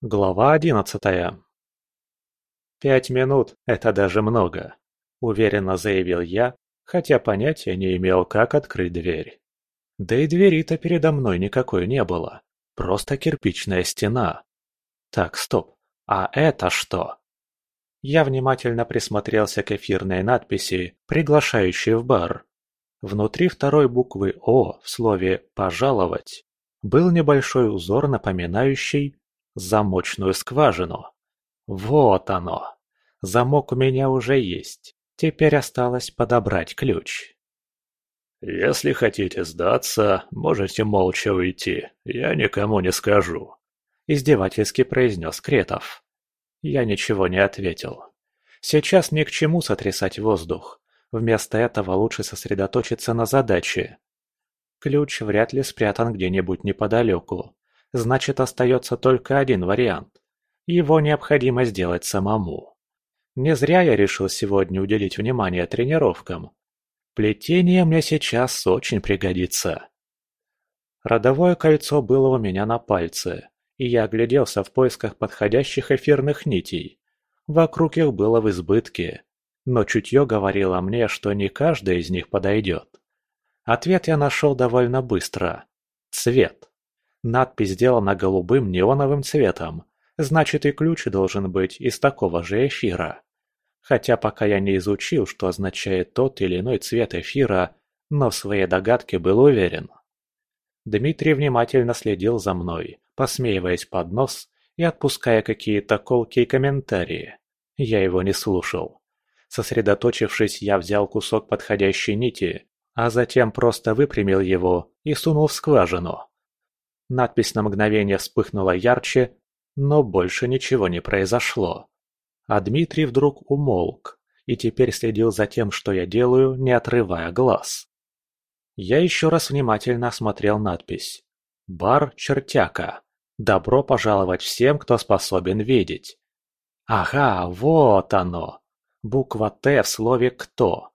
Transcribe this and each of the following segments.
Глава одиннадцатая «Пять минут – это даже много», – уверенно заявил я, хотя понятия не имел, как открыть дверь. Да и двери-то передо мной никакой не было, просто кирпичная стена. Так, стоп, а это что? Я внимательно присмотрелся к эфирной надписи, приглашающей в бар. Внутри второй буквы «О» в слове «пожаловать» был небольшой узор, напоминающий замочную скважину. Вот оно. Замок у меня уже есть. Теперь осталось подобрать ключ. «Если хотите сдаться, можете молча уйти. Я никому не скажу», – издевательски произнес Кретов. Я ничего не ответил. Сейчас ни к чему сотрясать воздух. Вместо этого лучше сосредоточиться на задаче. Ключ вряд ли спрятан где-нибудь неподалеку. Значит, остается только один вариант. Его необходимо сделать самому. Не зря я решил сегодня уделить внимание тренировкам. Плетение мне сейчас очень пригодится. Родовое кольцо было у меня на пальце, и я огляделся в поисках подходящих эфирных нитей. Вокруг их было в избытке, но чутье говорило мне, что не каждая из них подойдет. Ответ я нашел довольно быстро. Цвет. Надпись сделана голубым неоновым цветом, значит и ключ должен быть из такого же эфира. Хотя пока я не изучил, что означает тот или иной цвет эфира, но в своей догадке был уверен. Дмитрий внимательно следил за мной, посмеиваясь под нос и отпуская какие-то колкие комментарии. Я его не слушал. Сосредоточившись, я взял кусок подходящей нити, а затем просто выпрямил его и сунул в скважину. Надпись на мгновение вспыхнула ярче, но больше ничего не произошло. А Дмитрий вдруг умолк и теперь следил за тем, что я делаю, не отрывая глаз. Я еще раз внимательно осмотрел надпись. «Бар Чертяка. Добро пожаловать всем, кто способен видеть». Ага, вот оно. Буква «Т» в слове «кто».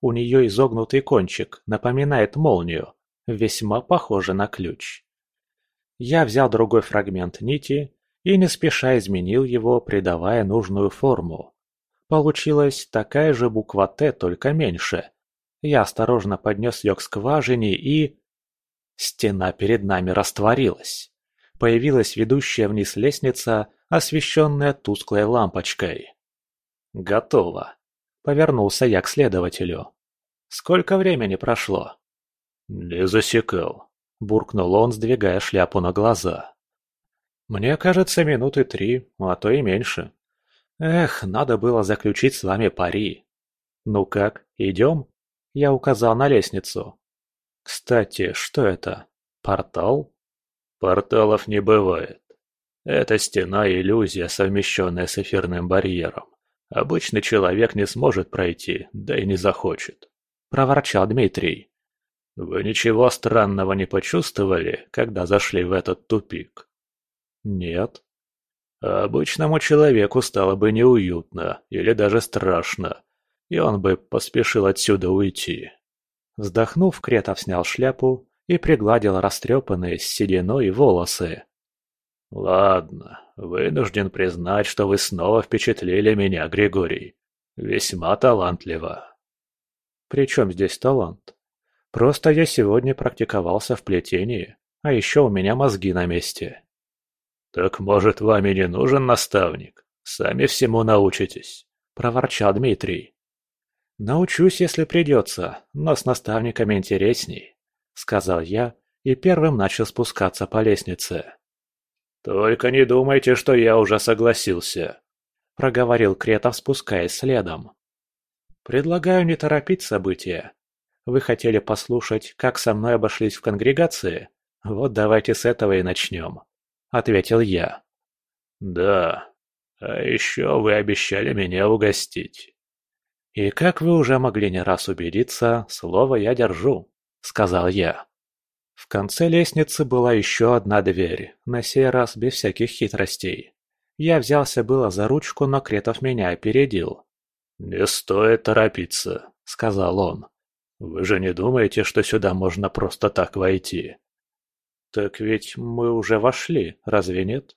У нее изогнутый кончик, напоминает молнию, весьма похоже на ключ. Я взял другой фрагмент нити и не спеша изменил его, придавая нужную форму. Получилась такая же буква «Т», только меньше. Я осторожно поднес ее к скважине и... Стена перед нами растворилась. Появилась ведущая вниз лестница, освещенная тусклой лампочкой. «Готово», — повернулся я к следователю. «Сколько времени прошло?» «Не засекал», – буркнул он, сдвигая шляпу на глаза. «Мне кажется, минуты три, а то и меньше. Эх, надо было заключить с вами пари. Ну как, идем?» Я указал на лестницу. «Кстати, что это? Портал?» «Порталов не бывает. Это стена иллюзия, совмещенная с эфирным барьером. Обычный человек не сможет пройти, да и не захочет», – проворчал Дмитрий. Вы ничего странного не почувствовали, когда зашли в этот тупик? Нет. обычному человеку стало бы неуютно или даже страшно, и он бы поспешил отсюда уйти. Вздохнув, Кретов снял шляпу и пригладил растрепанные с сединой волосы. «Ладно, вынужден признать, что вы снова впечатлили меня, Григорий. Весьма талантливо». «При чем здесь талант?» Просто я сегодня практиковался в плетении, а еще у меня мозги на месте. «Так, может, вам и не нужен наставник? Сами всему научитесь», – проворчал Дмитрий. «Научусь, если придется, но с наставниками интересней», – сказал я и первым начал спускаться по лестнице. «Только не думайте, что я уже согласился», – проговорил Кретов, спускаясь следом. «Предлагаю не торопить события вы хотели послушать, как со мной обошлись в конгрегации? Вот давайте с этого и начнем», — ответил я. «Да, а еще вы обещали меня угостить». «И как вы уже могли не раз убедиться, слово я держу», — сказал я. В конце лестницы была еще одна дверь, на сей раз без всяких хитростей. Я взялся было за ручку, но Кретов меня опередил. «Не стоит торопиться», — сказал он. Вы же не думаете, что сюда можно просто так войти? Так ведь мы уже вошли, разве нет?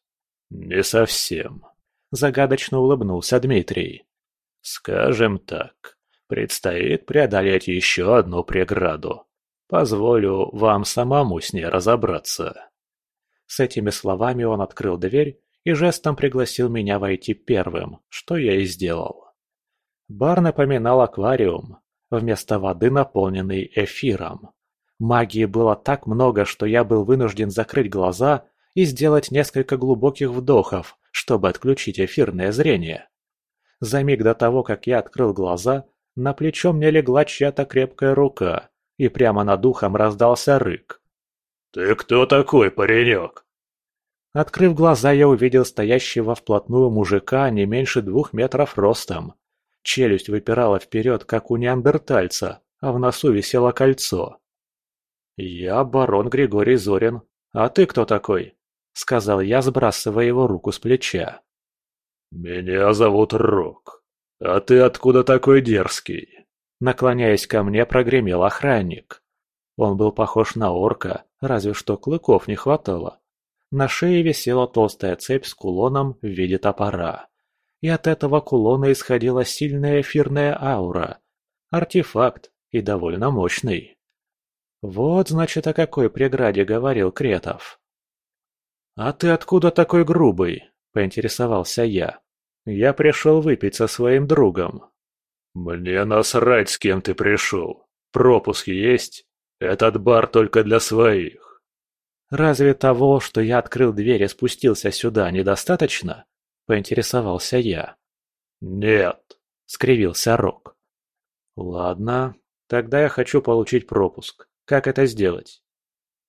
«Не совсем», – загадочно улыбнулся Дмитрий. «Скажем так, предстоит преодолеть еще одну преграду. Позволю вам самому с ней разобраться». С этими словами он открыл дверь и жестом пригласил меня войти первым, что я и сделал. Бар напоминал аквариум, вместо воды наполненный эфиром. Магии было так много, что я был вынужден закрыть глаза и сделать несколько глубоких вдохов, чтобы отключить эфирное зрение. За миг до того, как я открыл глаза, на плечо мне легла чья-то крепкая рука, и прямо над ухом раздался рык. «Ты кто такой, паренек?» Открыв глаза, я увидел стоящего вплотную мужика не меньше двух метров ростом. Челюсть выпирала вперед, как у неандертальца, а в носу висело кольцо. «Я барон Григорий Зорин. А ты кто такой?» — сказал я, сбрасывая его руку с плеча. «Меня зовут Рок. А ты откуда такой дерзкий?» Наклоняясь ко мне, прогремел охранник. Он был похож на орка, разве что клыков не хватало. На шее висела толстая цепь с кулоном в виде топора. И от этого кулона исходила сильная эфирная аура. Артефакт, и довольно мощный. Вот, значит, о какой преграде говорил Кретов. «А ты откуда такой грубый?» – поинтересовался я. «Я пришел выпить со своим другом». «Мне насрать, с кем ты пришел. Пропуск есть? Этот бар только для своих». «Разве того, что я открыл дверь и спустился сюда, недостаточно?» – поинтересовался я. «Нет», – скривился Рок. «Ладно, тогда я хочу получить пропуск. Как это сделать?»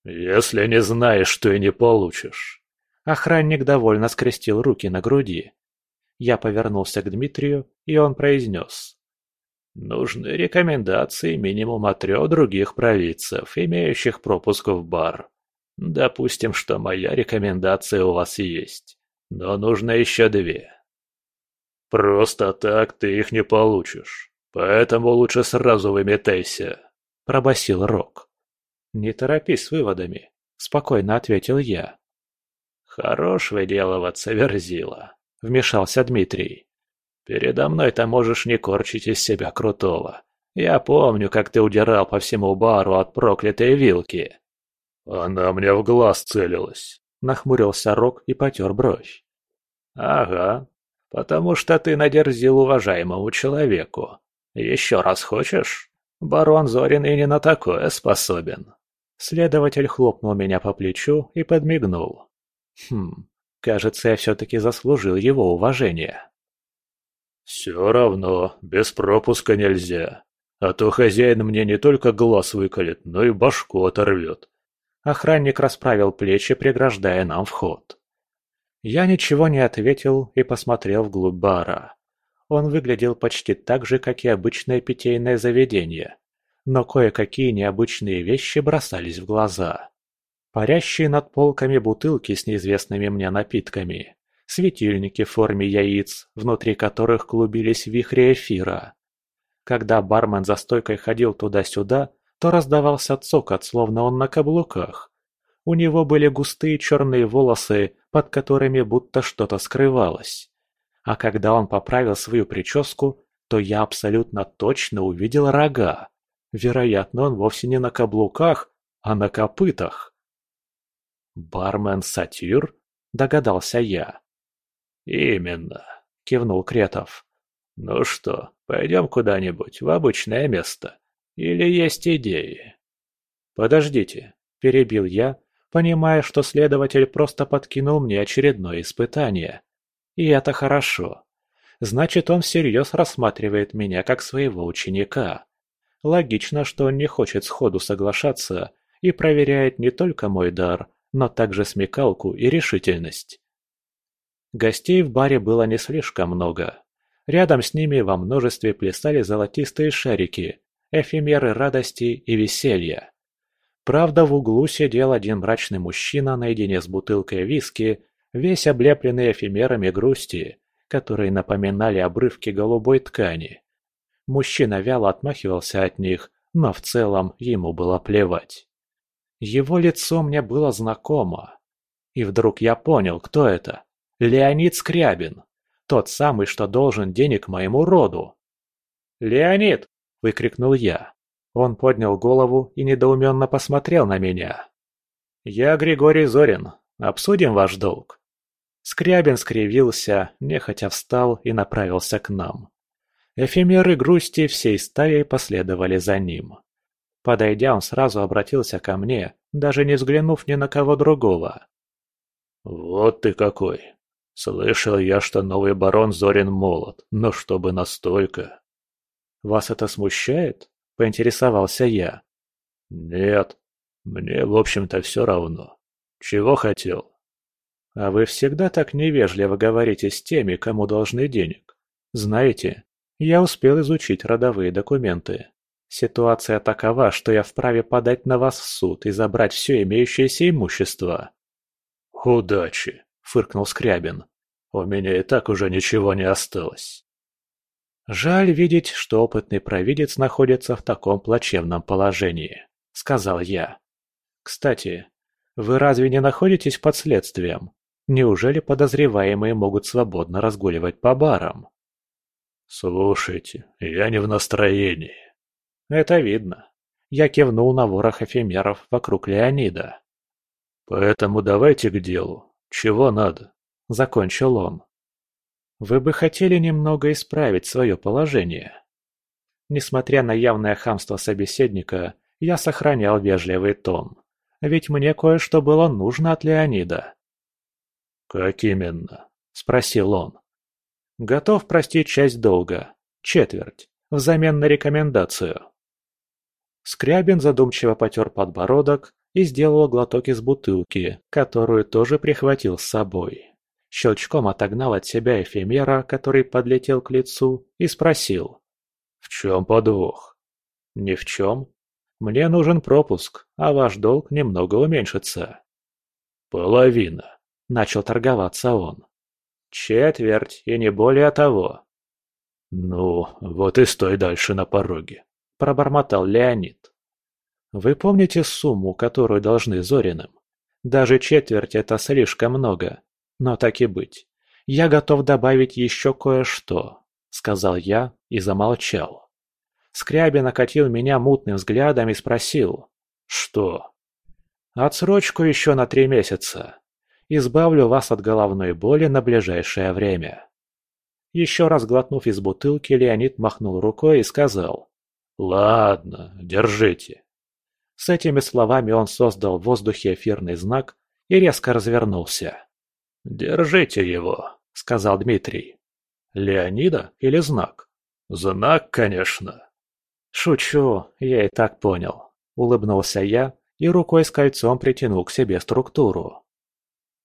«Если не знаешь, что и не получишь». Охранник довольно скрестил руки на груди. Я повернулся к Дмитрию, и он произнес. «Нужны рекомендации минимум от трех других провидцев, имеющих пропуск в бар. Допустим, что моя рекомендация у вас есть, но нужно еще две». «Просто так ты их не получишь, поэтому лучше сразу выметайся», – пробасил Рок. «Не торопись с выводами», – спокойно ответил я. «Хорош выделываться, Верзила», – вмешался Дмитрий. «Передо мной-то можешь не корчить из себя крутого. Я помню, как ты удирал по всему бару от проклятой вилки». «Она мне в глаз целилась», – нахмурился Рок и потер бровь. «Ага, потому что ты надерзил уважаемому человеку. Еще раз хочешь? Барон Зорин и не на такое способен». Следователь хлопнул меня по плечу и подмигнул. Хм, кажется, я все-таки заслужил его уважение. «Все равно, без пропуска нельзя. А то хозяин мне не только глаз выколет, но и башку оторвет». Охранник расправил плечи, преграждая нам вход. Я ничего не ответил и посмотрел вглубь бара. Он выглядел почти так же, как и обычное питейное заведение но кое-какие необычные вещи бросались в глаза. Парящие над полками бутылки с неизвестными мне напитками, светильники в форме яиц, внутри которых клубились вихри эфира. Когда бармен за стойкой ходил туда-сюда, то раздавался цокот, словно он на каблуках. У него были густые черные волосы, под которыми будто что-то скрывалось. А когда он поправил свою прическу, то я абсолютно точно увидел рога. Вероятно, он вовсе не на каблуках, а на копытах. «Бармен-сатир?» – догадался я. «Именно», – кивнул Кретов. «Ну что, пойдем куда-нибудь, в обычное место? Или есть идеи?» «Подождите», – перебил я, понимая, что следователь просто подкинул мне очередное испытание. И это хорошо. Значит, он всерьез рассматривает меня как своего ученика. Логично, что он не хочет сходу соглашаться и проверяет не только мой дар, но также смекалку и решительность. Гостей в баре было не слишком много. Рядом с ними во множестве плясали золотистые шарики, эфемеры радости и веселья. Правда, в углу сидел один мрачный мужчина наедине с бутылкой виски, весь облепленный эфемерами грусти, которые напоминали обрывки голубой ткани. Мужчина вяло отмахивался от них, но в целом ему было плевать. Его лицо мне было знакомо. И вдруг я понял, кто это. Леонид Скрябин. Тот самый, что должен денег моему роду. «Леонид!» – выкрикнул я. Он поднял голову и недоуменно посмотрел на меня. «Я Григорий Зорин. Обсудим ваш долг». Скрябин скривился, нехотя встал и направился к нам. Эфемеры грусти всей стаей последовали за ним. Подойдя, он сразу обратился ко мне, даже не взглянув ни на кого другого. «Вот ты какой! Слышал я, что новый барон Зорин молод, но чтобы настолько...» «Вас это смущает?» – поинтересовался я. «Нет, мне, в общем-то, все равно. Чего хотел?» «А вы всегда так невежливо говорите с теми, кому должны денег. Знаете, я успел изучить родовые документы. Ситуация такова, что я вправе подать на вас в суд и забрать все имеющееся имущество». «Удачи!» – фыркнул Скрябин. «У меня и так уже ничего не осталось». «Жаль видеть, что опытный провидец находится в таком плачевном положении», — сказал я. «Кстати, вы разве не находитесь под следствием? Неужели подозреваемые могут свободно разгуливать по барам?» «Слушайте, я не в настроении». «Это видно». Я кивнул на ворох эфемеров вокруг Леонида. «Поэтому давайте к делу. Чего надо?» — закончил он. Вы бы хотели немного исправить свое положение. Несмотря на явное хамство собеседника, я сохранял вежливый тон. Ведь мне кое-что было нужно от Леонида. «Как именно?» – спросил он. «Готов простить часть долга. Четверть. Взамен на рекомендацию». Скрябин задумчиво потер подбородок и сделал глоток из бутылки, которую тоже прихватил с собой. Щелчком отогнал от себя эфемера, который подлетел к лицу, и спросил. «В чем подвох?» «Ни в чем. Мне нужен пропуск, а ваш долг немного уменьшится». «Половина», — начал торговаться он. «Четверть, и не более того». «Ну, вот и стой дальше на пороге», — пробормотал Леонид. «Вы помните сумму, которую должны Зориным? Даже четверть — это слишком много. Но так и быть. Я готов добавить еще кое-что, сказал я и замолчал. Скрябин окатил меня мутным взглядом и спросил. Что? Отсрочку еще на три месяца. Избавлю вас от головной боли на ближайшее время. Еще раз глотнув из бутылки, Леонид махнул рукой и сказал. «Ладно, держите». С этими словами он создал в воздухе эфирный знак и резко развернулся. «Держите его», — сказал Дмитрий. «Леонида или знак?» «Знак, конечно». «Шучу, я и так понял», — улыбнулся я и рукой с кольцом притянул к себе структуру.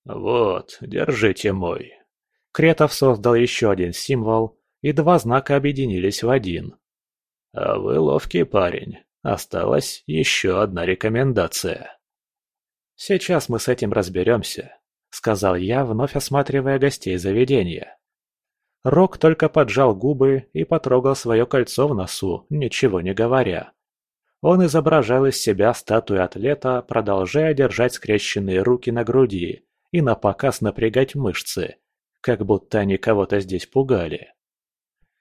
«Вот, держите мой». Кретов создал еще один символ, и два знака объединились в один. «А вы ловкий парень. Осталась еще одна рекомендация». «Сейчас мы с этим разберемся», сказал я, вновь осматривая гостей заведения. Рок только поджал губы и потрогал свое кольцо в носу, ничего не говоря. Он изображал из себя статую атлета, продолжая держать скрещенные руки на груди и напоказ напрягать мышцы, как будто они кого-то здесь пугали.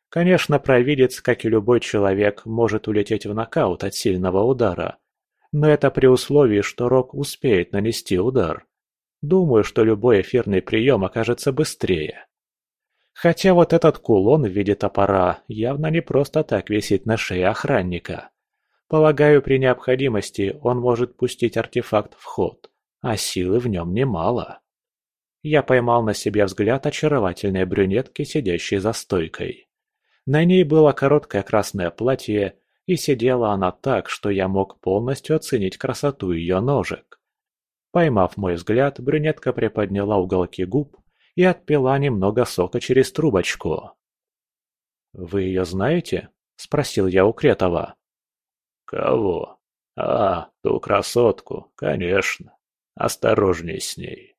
Конечно, провидец, как и любой человек, может улететь в нокаут от сильного удара, но это при условии, что Рок успеет нанести удар. Думаю, что любой эфирный прием окажется быстрее. Хотя вот этот кулон в виде топора явно не просто так висит на шее охранника. Полагаю, при необходимости он может пустить артефакт в ход, а силы в нем немало. Я поймал на себе взгляд очаровательной брюнетки, сидящей за стойкой. На ней было короткое красное платье, и сидела она так, что я мог полностью оценить красоту ее ножек. Поймав мой взгляд, брюнетка приподняла уголки губ и отпила немного сока через трубочку. «Вы ее знаете?» – спросил я у Кретова. «Кого? А, ту красотку, конечно. Осторожней с ней.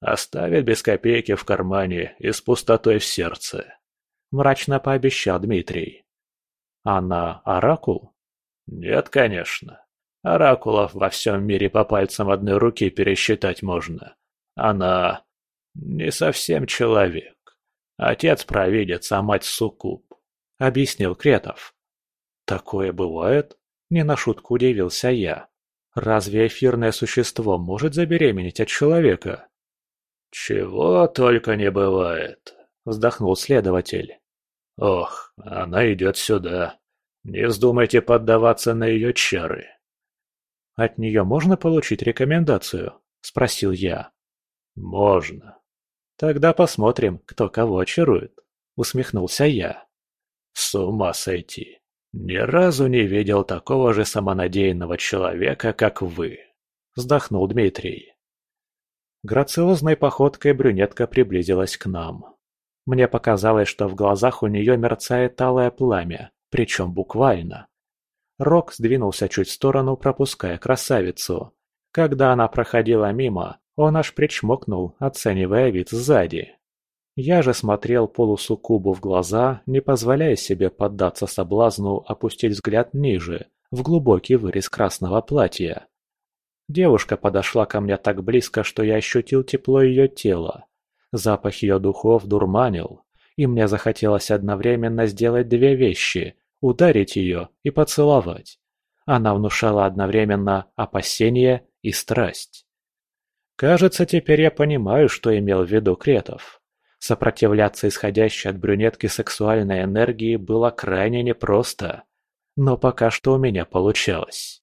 Оставит без копейки в кармане и с пустотой в сердце», – мрачно пообещал Дмитрий. «Она оракул?» «Нет, конечно. Оракулов во всем мире по пальцам одной руки пересчитать можно. Она... Не совсем человек. Отец провидец, а мать суккуб», — объяснил Кретов. «Такое бывает?» — не на шутку удивился я. «Разве эфирное существо может забеременеть от человека?» «Чего только не бывает», — вздохнул следователь. «Ох, она идет сюда. Не вздумайте поддаваться на ее чары». «От нее можно получить рекомендацию?» — спросил я. «Можно». «Тогда посмотрим, кто кого очарует», — усмехнулся я. «С ума сойти. Ни разу не видел такого же самонадеянного человека, как вы», — вздохнул Дмитрий. Грациозной походкой брюнетка приблизилась к нам. Мне показалось, что в глазах у нее мерцает алое пламя, причем буквально. Рок сдвинулся чуть в сторону, пропуская красавицу. Когда она проходила мимо, он аж причмокнул, оценивая вид сзади. Я же смотрел полусуккубу в глаза, не позволяя себе поддаться соблазну опустить взгляд ниже, в глубокий вырез красного платья. Девушка подошла ко мне так близко, что я ощутил тепло ее тела. Запах ее духов дурманил, и мне захотелось одновременно сделать две вещи – ударить ее и поцеловать. Она внушала одновременно опасение и страсть. Кажется, теперь я понимаю, что имел в виду Кретов. Сопротивляться исходящей от брюнетки сексуальной энергии было крайне непросто, но пока что у меня получалось.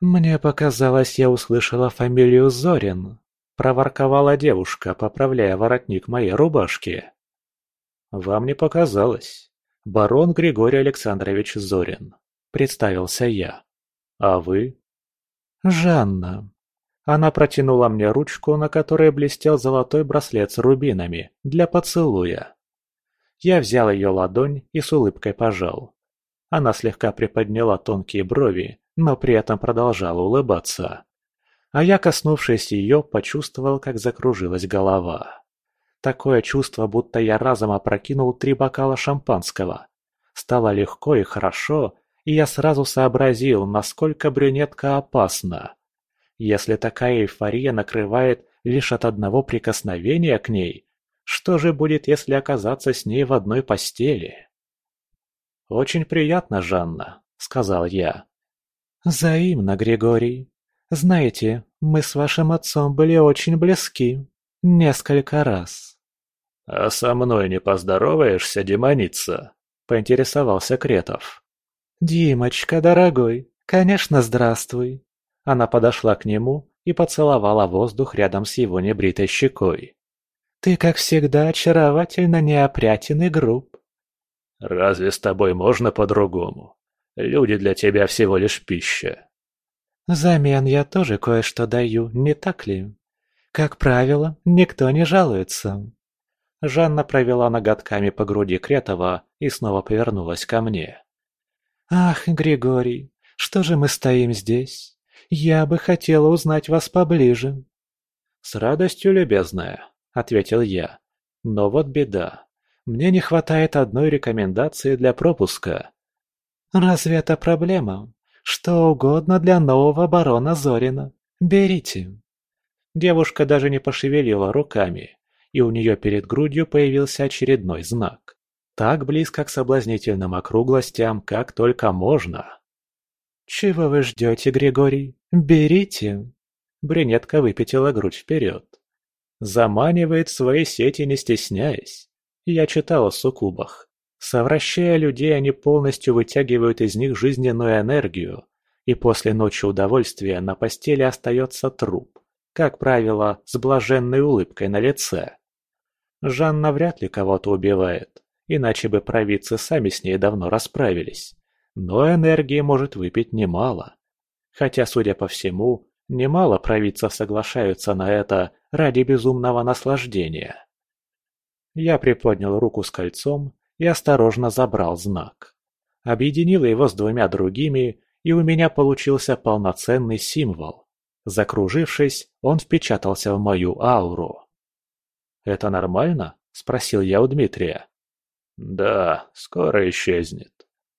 «Мне показалось, я услышала фамилию Зорин», – проворковала девушка, поправляя воротник моей рубашки. «Вам не показалось. Барон Григорий Александрович Зорин», – представился я. «А вы?» «Жанна», она протянула мне ручку, на которой блестел золотой браслет с рубинами, для поцелуя. Я взял ее ладонь и с улыбкой пожал. Она слегка приподняла тонкие брови, но при этом продолжала улыбаться. А я, коснувшись ее, почувствовал, как закружилась голова. Такое чувство, будто я разом опрокинул три бокала шампанского. Стало легко и хорошо, и я сразу сообразил, насколько брюнетка опасна. Если такая эйфория накрывает лишь от одного прикосновения к ней, что же будет, если оказаться с ней в одной постели? «Очень приятно, Жанна», — сказал я. «Взаимно, Григорий. Знаете, мы с вашим отцом были очень близки. Несколько раз». «А со мной не поздороваешься, демоница?» — поинтересовался Кретов. «Димочка, дорогой, конечно, здравствуй. Она подошла к нему и поцеловала воздух рядом с его небритой щекой. «Ты, как всегда, очаровательно неопрятен и груб». «Разве с тобой можно по-другому? Люди для тебя всего лишь пища». «Взамен я тоже кое-что даю, не так ли? Как правило, никто не жалуется». Жанна провела ноготками по груди Кретова и снова повернулась ко мне. «Ах, Григорий, что же мы стоим здесь? «Я бы хотела узнать вас поближе». «С радостью, любезная», — ответил я. «Но вот беда. Мне не хватает одной рекомендации для пропуска». «Разве это проблема? Что угодно для нового барона Зорина. Берите». Девушка даже не пошевелила руками, и у нее перед грудью появился очередной знак. Так близко к соблазнительным округлостям, как только можно. «Чего вы ждете, Григорий? Берите!» Брюнетка выпятила грудь вперед. Заманивает свои сети, не стесняясь. Я читал о суккубах. Совращая людей, они полностью вытягивают из них жизненную энергию, и после ночи удовольствия на постели остается труп, как правило, с блаженной улыбкой на лице. Жанна вряд ли кого-то убивает, иначе бы провидцы сами с ней давно расправились. Но энергии может выпить немало. Хотя, судя по всему, немало провидцев соглашаются на это ради безумного наслаждения. Я приподнял руку с кольцом и осторожно забрал знак. Объединил его с двумя другими, и у меня получился полноценный символ. Закружившись, он впечатался в мою ауру. «Это нормально?» – спросил я у Дмитрия. «Да, скоро исчезнет»,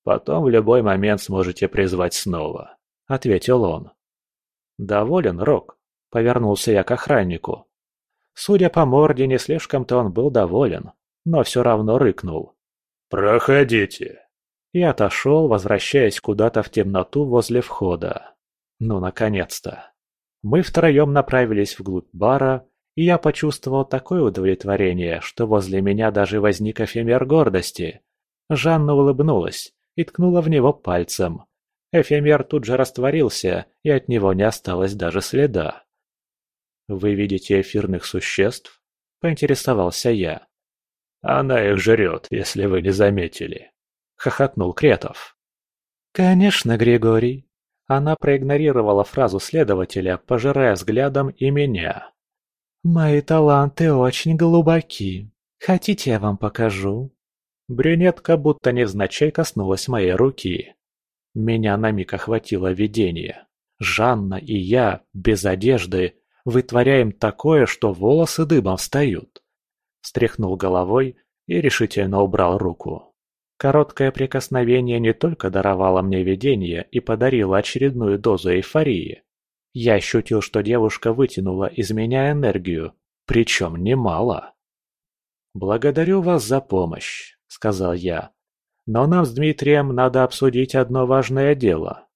Потом в любой момент сможете призвать снова», — ответил он. «Доволен, Рок?» — повернулся я к охраннику. Судя по морде, не слишком-то он был доволен, но все равно рыкнул. «Проходите!» И отошел, возвращаясь куда-то в темноту возле входа. Ну, наконец-то. Мы втроем направились вглубь бара, и я почувствовал такое удовлетворение, что возле меня даже возник эфемер гордости. Жанна улыбнулась и ткнула в него пальцем. Эфемер тут же растворился, и от него не осталось даже следа. «Вы видите эфирных существ?» – поинтересовался я. «Она их жрет, если вы не заметили», – хохотнул Кретов. «Конечно, Григорий». Она проигнорировала фразу следователя, пожирая взглядом и меня. «Мои таланты очень глубоки. Хотите, я вам покажу?» Брюнетка будто невзначай коснулась моей руки. Меня на миг охватило видение. Жанна и я, без одежды, вытворяем такое, что волосы дыбом встают. Стряхнул головой и решительно убрал руку. Короткое прикосновение не только даровало мне видение и подарило очередную дозу эйфории, я ощутил, что девушка вытянула из меня энергию, причем немало. «Благодарю вас за помощь», — сказал я. «Но нам с Дмитрием надо обсудить одно важное дело».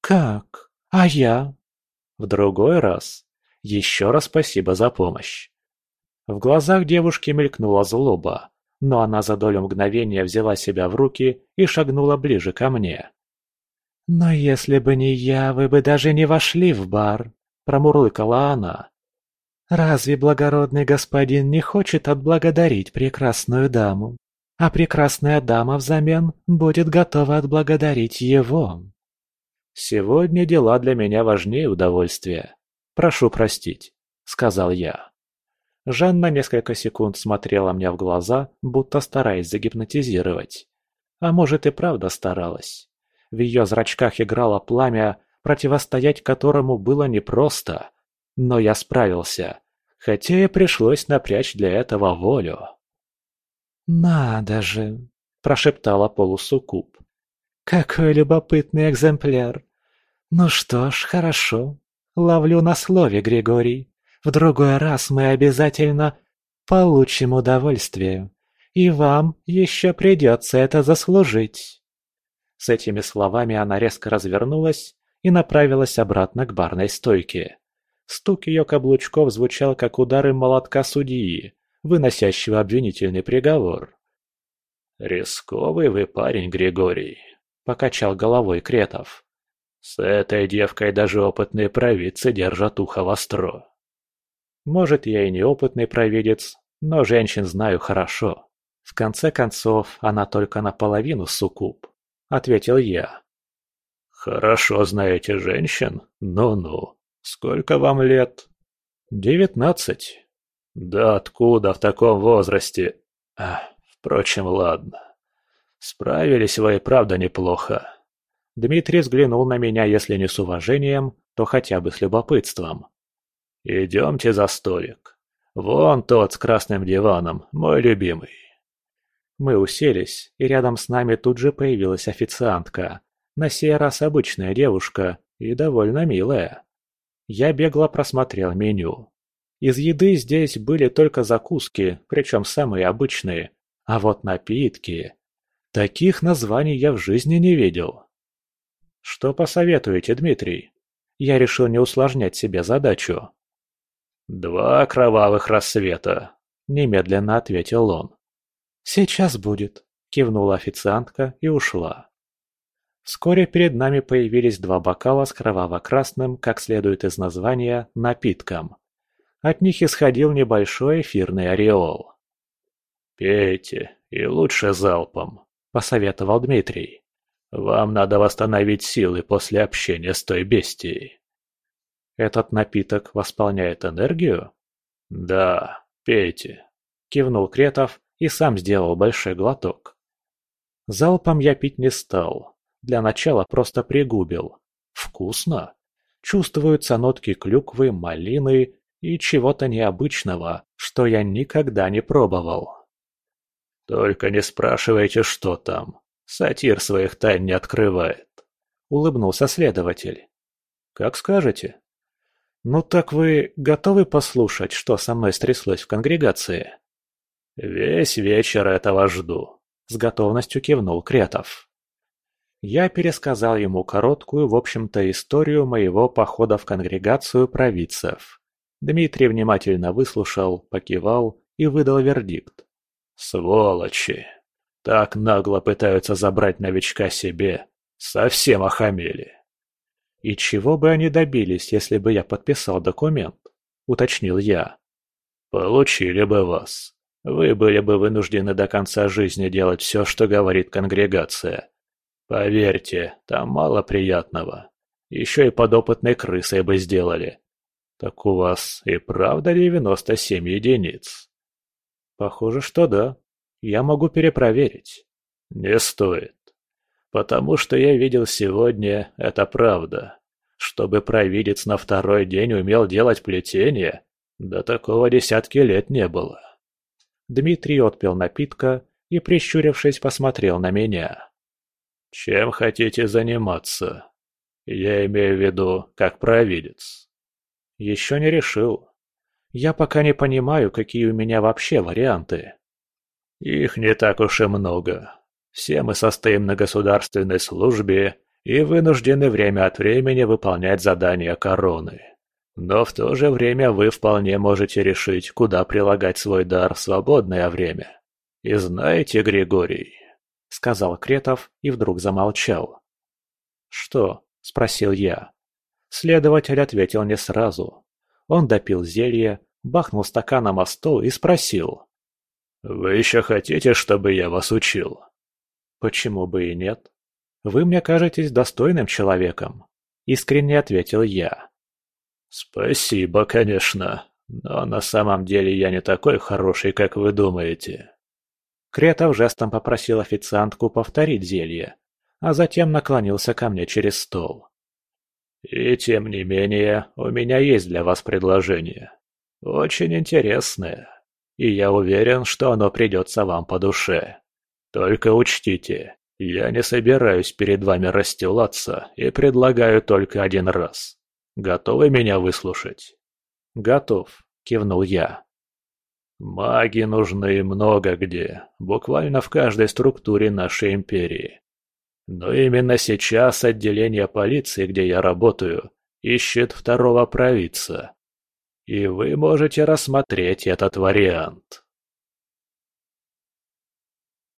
«Как? А я?» «В другой раз. Еще раз спасибо за помощь». В глазах девушки мелькнула злоба, но она за долю мгновения взяла себя в руки и шагнула ближе ко мне. «Но если бы не я, вы бы даже не вошли в бар», — промурлыкала она. «Разве благородный господин не хочет отблагодарить прекрасную даму? А прекрасная дама взамен будет готова отблагодарить его». «Сегодня дела для меня важнее удовольствия. Прошу простить», — сказал я. Жанна несколько секунд смотрела мне в глаза, будто стараясь загипнотизировать. А может и правда старалась. В ее зрачках играло пламя, противостоять которому было непросто. Но я справился, хотя и пришлось напрячь для этого волю. «Надо же!» – прошептала полусуккуб. «Какой любопытный экземпляр! Ну что ж, хорошо. Ловлю на слове, Григорий. В другой раз мы обязательно получим удовольствие. И вам еще придется это заслужить». С этими словами она резко развернулась и направилась обратно к барной стойке. Стук ее каблучков звучал, как удары молотка судьи, выносящего обвинительный приговор. «Рисковый вы парень, Григорий», — покачал головой Кретов. «С этой девкой даже опытные провидцы держат ухо востро». «Может, я и не опытный провидец, но женщин знаю хорошо. В конце концов, она только наполовину суккуб. — ответил я. «Хорошо знаете женщин? Ну-ну. Сколько вам лет?» «Девятнадцать». «Да откуда в таком возрасте? А, впрочем, ладно. Справились вы и правда неплохо». Дмитрий взглянул на меня, если не с уважением, то хотя бы с любопытством. «Идемте за столик. Вон тот с красным диваном, мой любимый». Мы уселись, и рядом с нами тут же появилась официантка. На сей раз обычная девушка и довольно милая. Я бегло просмотрел меню. Из еды здесь были только закуски, причем самые обычные, а вот напитки... Таких названий я в жизни не видел. Что посоветуете, Дмитрий? Я решил не усложнять себе задачу. «Два кровавых рассвета», — немедленно ответил он. «Сейчас будет», – кивнула официантка и ушла. Вскоре перед нами появились два бокала с кроваво-красным, как следует из названия, напитком. От них исходил небольшой эфирный ореол. «Пейте, и лучше залпом», – посоветовал Дмитрий. «Вам надо восстановить силы после общения с той бестией». «Этот напиток восполняет энергию?» «Да, пейте», – кивнул Кретов и сам сделал большой глоток. Залпом я пить не стал. Для начала просто пригубил. Вкусно. Чувствуются нотки клюквы, малины и чего-то необычного, что я никогда не пробовал. «Только не спрашивайте, что там. Сатир своих тайн не открывает», — улыбнулся следователь. «Как скажете». «Ну так вы готовы послушать, что со мной стряслось в конгрегации?» «Весь вечер этого жду», — с готовностью кивнул Кретов. Я пересказал ему короткую, в общем-то, историю моего похода в конгрегацию провидцев. Дмитрий внимательно выслушал, покивал и выдал вердикт. «Сволочи! Так нагло пытаются забрать новичка себе. Совсем охамели!» «И чего бы они добились, если бы я подписал документ?» – уточнил я. «Получили бы вас. Вы были бы вынуждены до конца жизни делать все, что говорит конгрегация. Поверьте, там мало приятного. Еще и подопытной крысой бы сделали. Так у вас и правда 97 единиц? Похоже, что да. Я могу перепроверить. Не стоит. Потому что я видел сегодня, это правда. Чтобы провидец на второй день умел делать плетение, до такого десятки лет не было. Дмитрий отпил напитка и, прищурившись, посмотрел на меня. Чем хотите заниматься? Я имею в виду, как провидец. Еще не решил. Я пока не понимаю, какие у меня вообще варианты. Их не так уж и много. Все мы состоим на государственной службе и вынуждены время от времени выполнять задания короны. Но в то же время вы вполне можете решить, куда прилагать свой дар в свободное время. И знаете, Григорий, — сказал Кретов и вдруг замолчал. «Что?» — спросил я. Следователь ответил не сразу. Он допил зелье, бахнул стаканом о стол и спросил. «Вы еще хотите, чтобы я вас учил?» «Почему бы и нет? Вы мне кажетесь достойным человеком», — искренне ответил я. «Спасибо, конечно, но на самом деле я не такой хороший, как вы думаете». Кретов жестом попросил официантку повторить зелье, а затем наклонился ко мне через стол. «И тем не менее, у меня есть для вас предложение. Очень интересное, и я уверен, что оно придется вам по душе. Только учтите, я не собираюсь перед вами расстилаться и предлагаю только один раз. Готовы меня выслушать?» «Готов», — кивнул я. Маги нужны много где, буквально в каждой структуре нашей империи. Но именно сейчас отделение полиции, где я работаю, ищет второго провидца. И вы можете рассмотреть этот вариант.